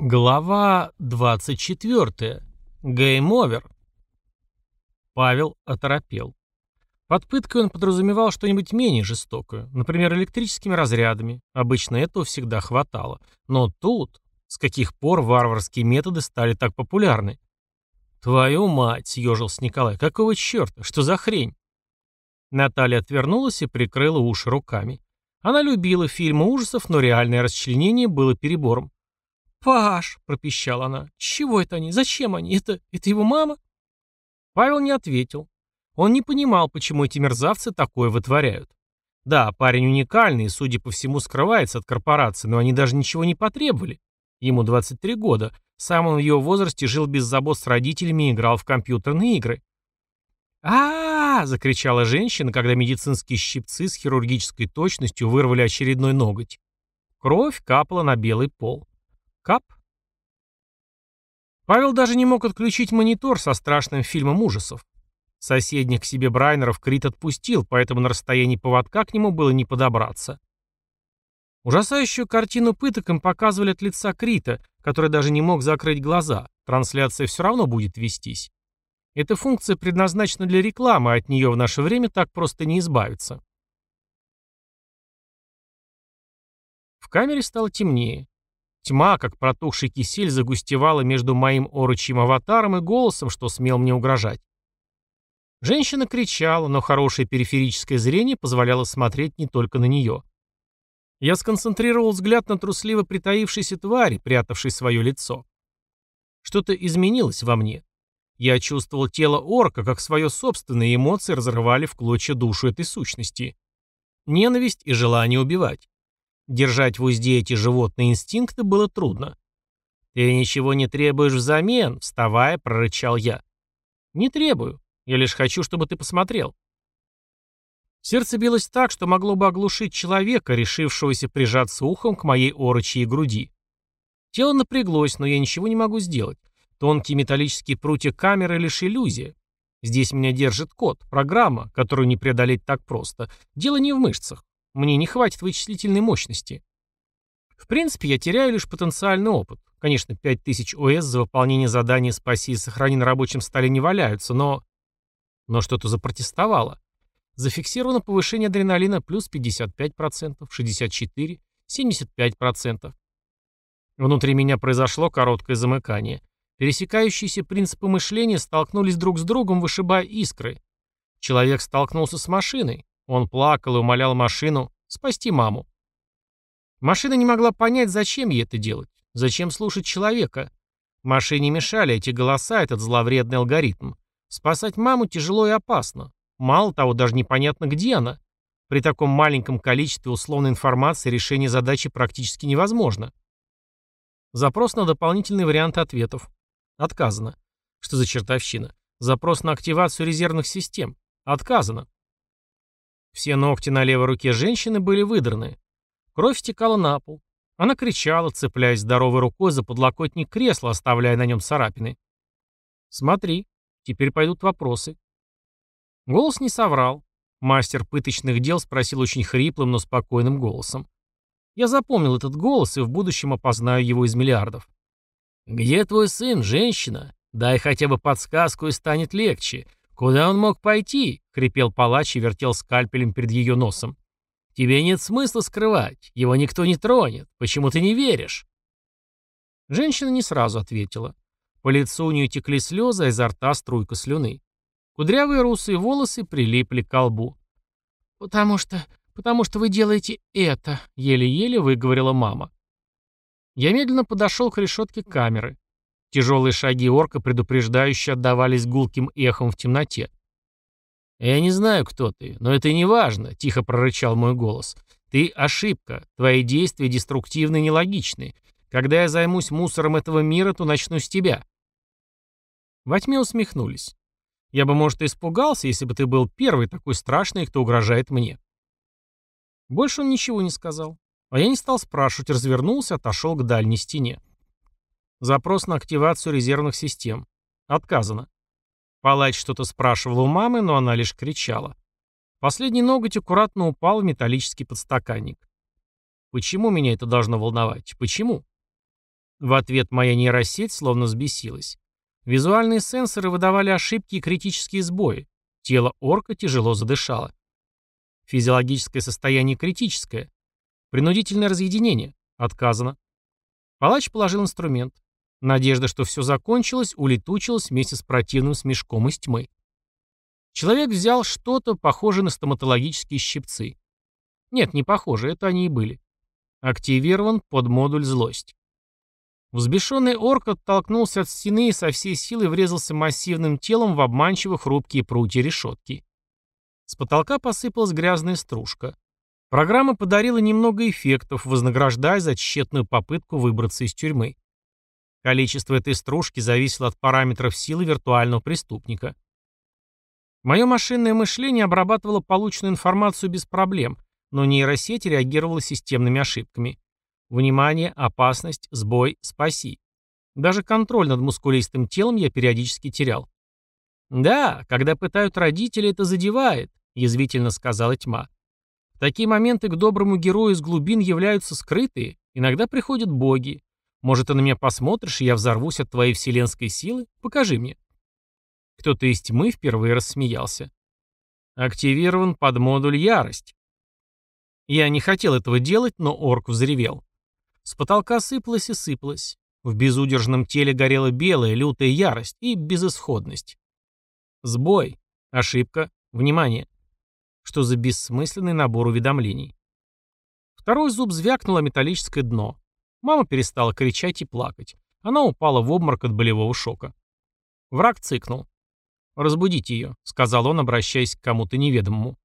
Глава 24. Game over. Павел оторопел. Под пыткой он подразумевал что-нибудь менее жестокое, например, электрическими разрядами. Обычно этого всегда хватало. Но тут, с каких пор варварские методы стали так популярны? «Твою мать!» — съежился Николай. «Какого черта? Что за хрень?» Наталья отвернулась и прикрыла уши руками. Она любила фильмы ужасов, но реальное расчленение было перебором. «Паш!» — пропищала она. «Чего это они? Зачем они? Это... это его мама?» Павел не ответил. Он не понимал, почему эти мерзавцы такое вытворяют. Да, парень уникальный и, судя по всему, скрывается от корпорации, но они даже ничего не потребовали. Ему 23 года. Сам он в его возрасте жил без забот с родителями и играл в компьютерные игры. а, -а, закричала женщина, когда медицинские щипцы с хирургической точностью вырвали очередной ноготь. Кровь капала на белый пол. Кап. Павел даже не мог отключить монитор со страшным фильмом ужасов. Соседних к себе Брайнеров Крит отпустил, поэтому на расстоянии поводка к нему было не подобраться. Ужасающую картину пыток им показывали от лица Крита, который даже не мог закрыть глаза. Трансляция все равно будет вестись. Эта функция предназначена для рекламы, а от нее в наше время так просто не избавиться. В камере стало темнее. Тьма, как протухший кисель, загустевала между моим орочьим аватаром и голосом, что смел мне угрожать. Женщина кричала, но хорошее периферическое зрение позволяло смотреть не только на нее. Я сконцентрировал взгляд на трусливо притаившейся твари, прятавшей свое лицо. Что-то изменилось во мне. Я чувствовал тело орка, как свое собственные эмоции разрывали в клочья душу этой сущности. Ненависть и желание убивать. Держать в узде эти животные инстинкты было трудно. «Ты ничего не требуешь взамен», — вставая, прорычал я. «Не требую. Я лишь хочу, чтобы ты посмотрел». Сердце билось так, что могло бы оглушить человека, решившегося прижаться ухом к моей орочьей груди. Тело напряглось, но я ничего не могу сделать. Тонкие металлические прутья камеры лишь иллюзия. Здесь меня держит код, программа, которую не преодолеть так просто. Дело не в мышцах. Мне не хватит вычислительной мощности. В принципе, я теряю лишь потенциальный опыт. Конечно, 5000 ОС за выполнение задания «Спаси и сохрани» на рабочем столе не валяются, но... Но что-то запротестовало. Зафиксировано повышение адреналина плюс 55%, 64%, 75%. Внутри меня произошло короткое замыкание. Пересекающиеся принципы мышления столкнулись друг с другом, вышибая искры. Человек столкнулся с машиной. Он плакал и умолял машину спасти маму. Машина не могла понять, зачем ей это делать, зачем слушать человека. Машине мешали эти голоса, этот зловредный алгоритм. Спасать маму тяжело и опасно. Мало того, даже непонятно, где она. При таком маленьком количестве условной информации решение задачи практически невозможно. Запрос на дополнительные варианты ответов. Отказано. Что за чертовщина? Запрос на активацию резервных систем. Отказано. Все ногти на левой руке женщины были выдраны. Кровь стекала на пол. Она кричала, цепляясь здоровой рукой за подлокотник кресла, оставляя на нем царапины. «Смотри, теперь пойдут вопросы». Голос не соврал. Мастер пыточных дел спросил очень хриплым, но спокойным голосом. Я запомнил этот голос и в будущем опознаю его из миллиардов. «Где твой сын, женщина? Дай хотя бы подсказку и станет легче. «Куда он мог пойти?» — хрипел палач и вертел скальпелем перед ее носом. «Тебе нет смысла скрывать. Его никто не тронет. Почему ты не веришь?» Женщина не сразу ответила. По лицу у нее текли слезы, а изо рта струйка слюны. Кудрявые русые волосы прилипли к лбу. «Потому что... потому что вы делаете это», — еле-еле выговорила мама. Я медленно подошел к решетке камеры. Тяжелые шаги орка предупреждающе отдавались гулким эхом в темноте. «Я не знаю, кто ты, но это не важно», — тихо прорычал мой голос. «Ты ошибка. Твои действия деструктивны и нелогичны. Когда я займусь мусором этого мира, то начну с тебя». Во тьме усмехнулись. Я бы, может, испугался, если бы ты был первый такой страшный, кто угрожает мне. Больше он ничего не сказал. А я не стал спрашивать, развернулся, отошел к дальней стене. Запрос на активацию резервных систем. Отказано. Палач что-то спрашивал у мамы, но она лишь кричала. Последний ноготь аккуратно упал в металлический подстаканник. Почему меня это должно волновать? Почему? В ответ моя нейросеть словно взбесилась. Визуальные сенсоры выдавали ошибки и критические сбои. Тело орка тяжело задышало. Физиологическое состояние критическое. Принудительное разъединение. Отказано. Палач положил инструмент. Надежда, что все закончилось, улетучилась вместе с противным смешком из тьмы. Человек взял что-то, похожее на стоматологические щипцы. Нет, не похоже, это они и были. Активирован под модуль «Злость». Взбешенный орк оттолкнулся от стены и со всей силы врезался массивным телом в обманчиво хрупкие прутья решетки. С потолка посыпалась грязная стружка. Программа подарила немного эффектов, вознаграждая за тщетную попытку выбраться из тюрьмы. Количество этой стружки зависело от параметров силы виртуального преступника. Мое машинное мышление обрабатывало полученную информацию без проблем, но нейросеть реагировала системными ошибками. Внимание, опасность, сбой, спаси. Даже контроль над мускулистым телом я периодически терял. «Да, когда пытают родители, это задевает», — язвительно сказала тьма. В такие моменты к доброму герою из глубин являются скрытые, иногда приходят боги. Может, ты на меня посмотришь, и я взорвусь от твоей вселенской силы? Покажи мне. Кто-то из тьмы впервые рассмеялся. Активирован под модуль ярость. Я не хотел этого делать, но орк взревел. С потолка сыпалось и сыпалось. В безудержном теле горела белая, лютая ярость и безысходность. Сбой. Ошибка. Внимание. Что за бессмысленный набор уведомлений? Второй зуб звякнуло металлическое дно. Мама перестала кричать и плакать. Она упала в обморок от болевого шока. Враг цыкнул. «Разбудите ее», — сказал он, обращаясь к кому-то неведомому.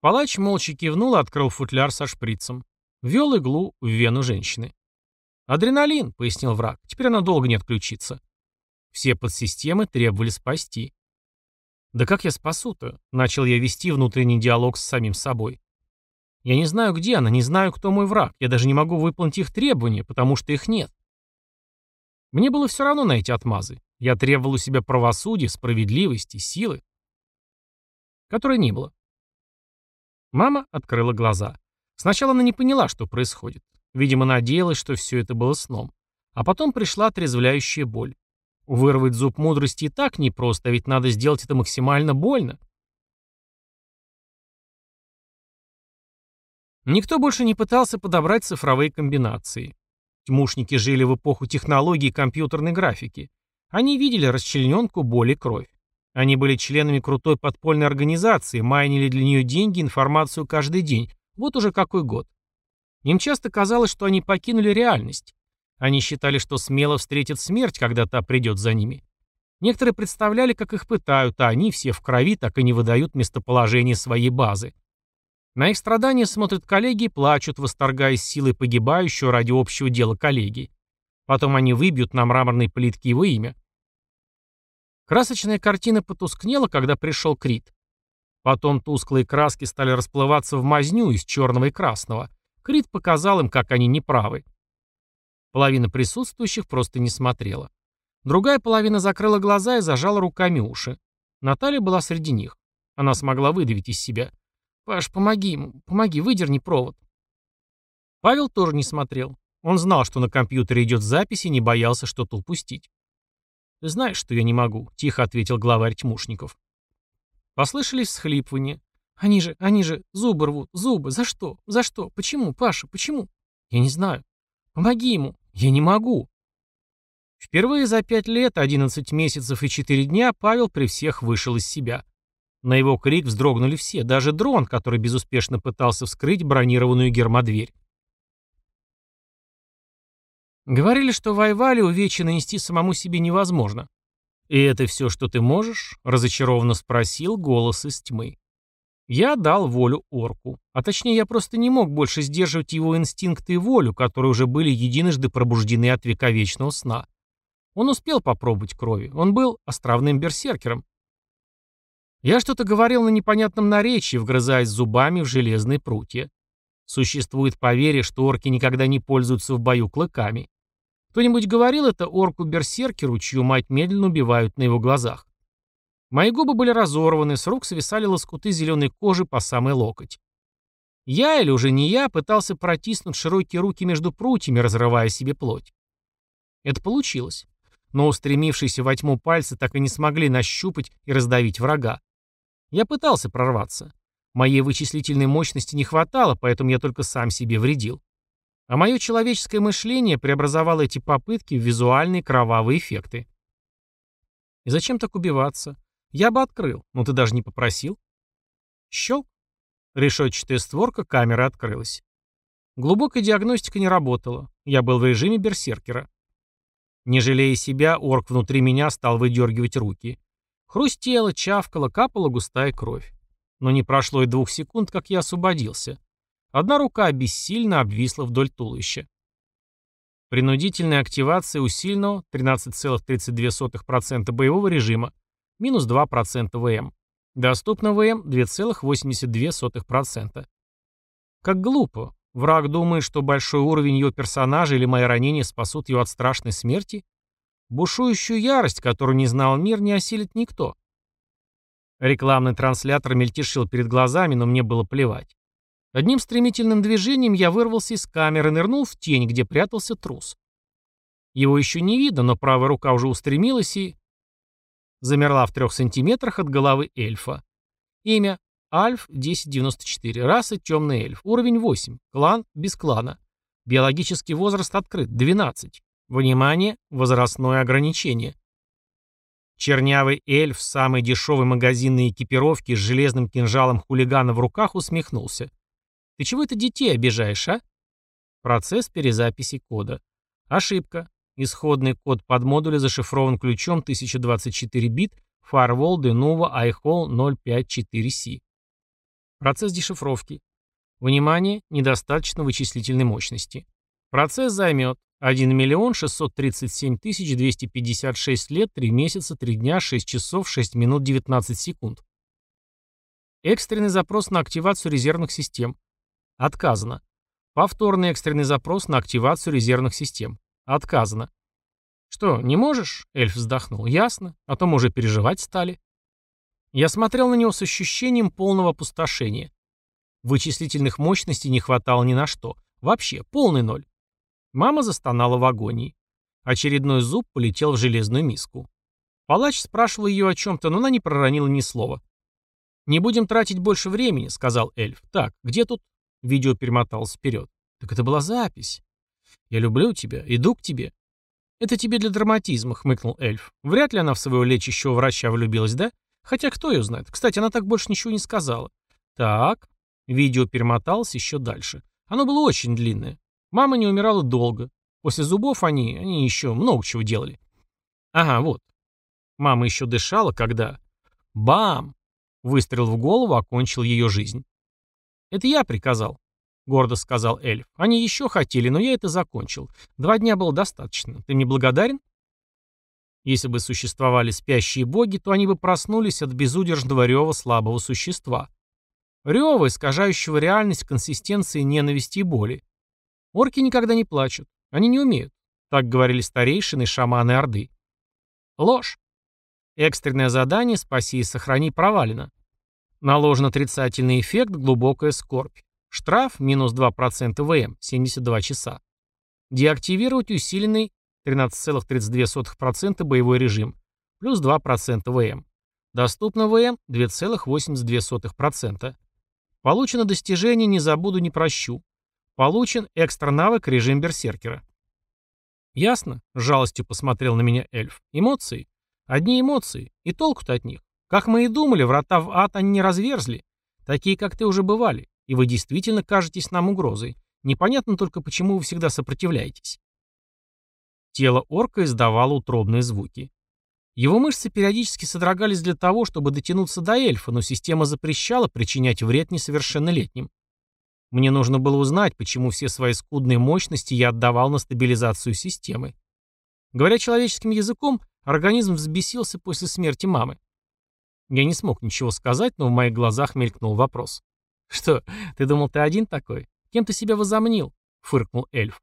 Палач молча кивнул и открыл футляр со шприцем. Ввел иглу в вену женщины. «Адреналин», — пояснил враг, — «теперь она долго не отключится». Все подсистемы требовали спасти. «Да как я спасу-то?» — начал я вести внутренний диалог с самим собой. «Я не знаю, где она, не знаю, кто мой враг. Я даже не могу выполнить их требования, потому что их нет». Мне было все равно на эти отмазы. Я требовал у себя правосудия, справедливости, силы. Которой не было. Мама открыла глаза. Сначала она не поняла, что происходит. Видимо, надеялась, что все это было сном. А потом пришла отрезвляющая боль. Вырвать зуб мудрости и так непросто, а ведь надо сделать это максимально больно. Никто больше не пытался подобрать цифровые комбинации. Тьмушники жили в эпоху технологий и компьютерной графики. Они видели расчлененку, боль кровь. Они были членами крутой подпольной организации, майнили для нее деньги, информацию каждый день, вот уже какой год. Им часто казалось, что они покинули реальность. Они считали, что смело встретят смерть, когда та придет за ними. Некоторые представляли, как их пытают, а они все в крови так и не выдают местоположение своей базы. На их страдания смотрят коллеги и плачут, восторгаясь силой погибающего ради общего дела коллеги. Потом они выбьют на мраморной плитке его имя. Красочная картина потускнела, когда пришел Крит. Потом тусклые краски стали расплываться в мазню из черного и красного. Крит показал им, как они неправы. Половина присутствующих просто не смотрела. Другая половина закрыла глаза и зажала руками уши. Наталья была среди них. Она смогла выдавить из себя. «Паш, помоги ему, помоги, выдерни провод». Павел тоже не смотрел. Он знал, что на компьютере идет запись и не боялся что-то упустить. «Ты знаешь, что я не могу», — тихо ответил главарь тьмушников. Послышались всхлипывания. «Они же, они же, зубы рвут, зубы, за что, за что, почему, Паша, почему?» «Я не знаю. Помоги ему, я не могу». Впервые за пять лет, одиннадцать месяцев и четыре дня Павел при всех вышел из себя. На его крик вздрогнули все, даже дрон, который безуспешно пытался вскрыть бронированную гермодверь. Говорили, что воевали увечья нанести самому себе невозможно. «И это все, что ты можешь?» — разочарованно спросил голос из тьмы. Я дал волю орку. А точнее, я просто не мог больше сдерживать его инстинкты и волю, которые уже были единожды пробуждены от вековечного сна. Он успел попробовать крови. Он был островным берсеркером. Я что-то говорил на непонятном наречии, вгрызаясь зубами в железные прутья. Существует поверье, что орки никогда не пользуются в бою клыками. Кто-нибудь говорил это орку-берсеркеру, чью мать медленно убивают на его глазах? Мои губы были разорваны, с рук свисали лоскуты зеленой кожи по самый локоть. Я, или уже не я, пытался протиснуть широкие руки между прутьями, разрывая себе плоть. Это получилось. Но устремившиеся во тьму пальцы так и не смогли нащупать и раздавить врага. Я пытался прорваться. Моей вычислительной мощности не хватало, поэтому я только сам себе вредил. А мое человеческое мышление преобразовало эти попытки в визуальные кровавые эффекты. И зачем так убиваться? Я бы открыл, но ты даже не попросил. Щелк. Решетчатая створка камеры открылась. Глубокая диагностика не работала. Я был в режиме берсеркера. Не жалея себя, орк внутри меня стал выдергивать руки. Хрустело, чавкало, капала густая кровь. Но не прошло и двух секунд, как я освободился. Одна рука бессильно обвисла вдоль туловища. Принудительная активация усиленного 13,32% боевого режима, минус 2% ВМ. Доступно ВМ 2,82%. Как глупо. Враг думает, что большой уровень его персонажа или мои ранения спасут его от страшной смерти? Бушующую ярость, которую не знал мир, не осилит никто. Рекламный транслятор мельтешил перед глазами, но мне было плевать. Одним стремительным движением я вырвался из камеры нырнул в тень, где прятался трус. Его еще не видно, но правая рука уже устремилась и... Замерла в трех сантиметрах от головы эльфа. Имя Альф 1094. Раса темный эльф. Уровень 8. Клан без клана. Биологический возраст открыт. 12. Внимание, возрастное ограничение. Чернявый эльф с самой дешевой магазинной экипировки с железным кинжалом хулигана в руках усмехнулся. «Ты чего это детей обижаешь, а?» Процесс перезаписи кода. Ошибка. Исходный код под модуля зашифрован ключом 1024 бит Firewall Denuvo iHall 054C. Процесс дешифровки. Внимание, недостаточно вычислительной мощности. Процесс займет 1 миллион 637 тысяч 256 лет, 3 месяца, 3 дня, 6 часов, 6 минут, 19 секунд. Экстренный запрос на активацию резервных систем. Отказано. Повторный экстренный запрос на активацию резервных систем. Отказано. Что, не можешь? Эльф вздохнул. Ясно. А то мы уже переживать стали. Я смотрел на него с ощущением полного опустошения. Вычислительных мощностей не хватало ни на что. Вообще, полный ноль. Мама застонала в агонии. Очередной зуб полетел в железную миску. Палач спрашивал ее о чем-то, но она не проронила ни слова. «Не будем тратить больше времени», — сказал эльф. «Так, где тут?» Видео перемоталось вперед. «Так это была запись». «Я люблю тебя, иду к тебе». «Это тебе для драматизма», — хмыкнул эльф. «Вряд ли она в своего лечащего врача влюбилась, да? Хотя кто ее знает? Кстати, она так больше ничего не сказала. Так. Видео перемоталось еще дальше. Оно было очень длинное. Мама не умирала долго. После зубов они, они еще много чего делали. Ага, вот. Мама еще дышала, когда... Бам! Выстрел в голову окончил ее жизнь. «Это я приказал», — гордо сказал эльф. «Они еще хотели, но я это закончил. Два дня было достаточно. Ты мне благодарен?» Если бы существовали спящие боги, то они бы проснулись от безудержного рева слабого существа. Рева, искажающего реальность консистенции ненависти и боли. Орки никогда не плачут. Они не умеют. Так говорили старейшины и шаманы Орды. Ложь. Экстренное задание «Спаси и сохрани» провалено. Наложен отрицательный эффект «Глубокая скорбь». Штраф минус 2% ВМ, 72 часа. Деактивировать усиленный 13,32% боевой режим, плюс 2% ВМ. Доступно ВМ 2,82%. Получено достижение «Не забуду, не прощу». Получен экстра навык режим берсеркера. Ясно? С жалостью посмотрел на меня эльф. Эмоции? Одни эмоции. И толку-то от них. Как мы и думали, врата в ад они не разверзли. Такие, как ты, уже бывали. И вы действительно кажетесь нам угрозой. Непонятно только, почему вы всегда сопротивляетесь. Тело орка издавало утробные звуки. Его мышцы периодически содрогались для того, чтобы дотянуться до эльфа, но система запрещала причинять вред несовершеннолетним. Мне нужно было узнать, почему все свои скудные мощности я отдавал на стабилизацию системы. Говоря человеческим языком, организм взбесился после смерти мамы. Я не смог ничего сказать, но в моих глазах мелькнул вопрос. «Что, ты думал, ты один такой? Кем ты себя возомнил?» — фыркнул эльф.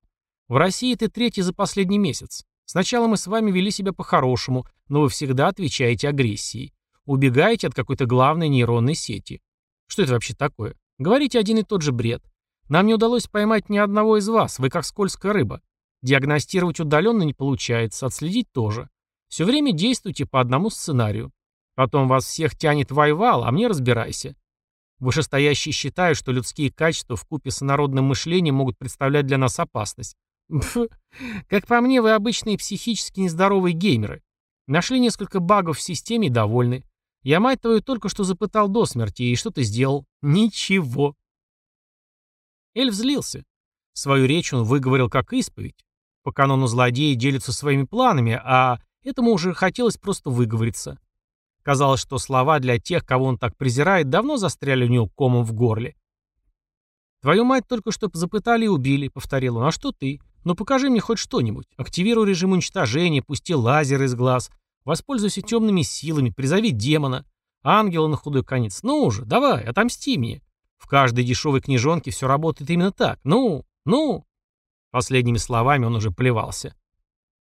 В России ты третий за последний месяц. Сначала мы с вами вели себя по-хорошему, но вы всегда отвечаете агрессией. Убегаете от какой-то главной нейронной сети. Что это вообще такое? Говорите один и тот же бред. Нам не удалось поймать ни одного из вас, вы как скользкая рыба. Диагностировать удаленно не получается, отследить тоже. Все время действуйте по одному сценарию. Потом вас всех тянет вайвал, а мне разбирайся. Вышестоящие считают, что людские качества в купе с народным мышлением могут представлять для нас опасность. Пф, как по мне, вы обычные психически нездоровые геймеры. Нашли несколько багов в системе и довольны. Я, мать твою, только что запытал до смерти, и что ты сделал? Ничего. Эльф злился. Свою речь он выговорил как исповедь. По канону злодеи делятся своими планами, а этому уже хотелось просто выговориться. Казалось, что слова для тех, кого он так презирает, давно застряли у него комом в горле. «Твою мать только что запытали и убили», — повторил он. «А что ты? Ну покажи мне хоть что-нибудь. Активируй режим уничтожения, пусти лазер из глаз, воспользуйся темными силами, призови демона, ангела на худой конец. Ну уже, давай, отомсти мне. В каждой дешевой книжонке все работает именно так. Ну, ну». Последними словами он уже плевался.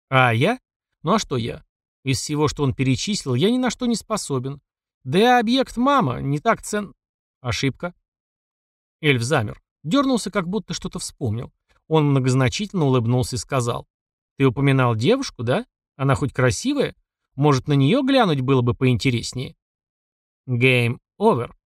«А я? Ну а что я? Из всего, что он перечислил, я ни на что не способен. Да и объект мама не так цен... Ошибка. Эльф замер. Дернулся, как будто что-то вспомнил. Он многозначительно улыбнулся и сказал. «Ты упоминал девушку, да? Она хоть красивая? Может, на нее глянуть было бы поинтереснее?» «Гейм овер»,